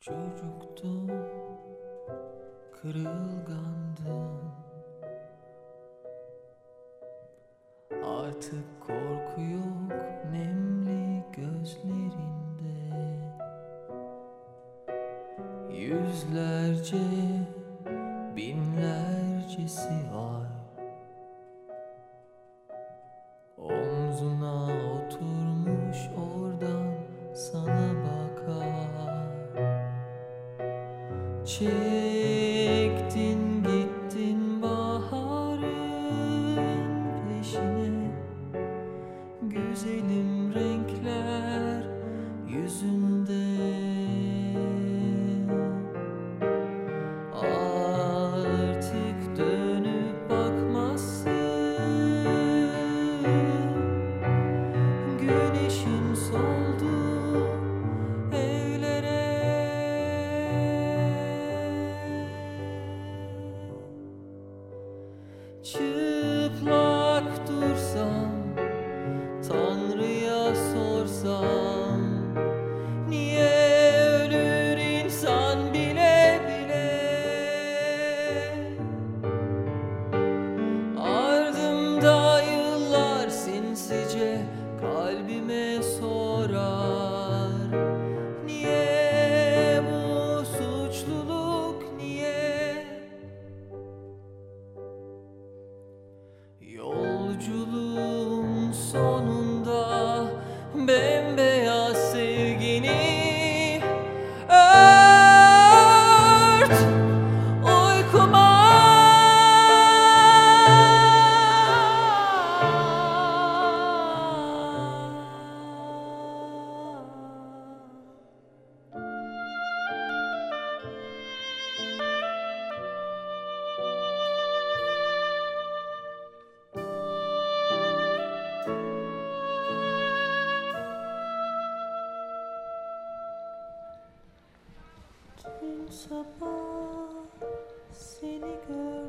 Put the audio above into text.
Çocuktum, kırılgandım Artık korku yok nemli gözlerinde. Yüzlerce, binlercesi var Çektin gittin baharın peşine. Güzelim renkler yüzünde. Artık dönüp bakmazsın. Güneşin soldu Çıplak dursam Yolculuğun sonunda sapa sini kau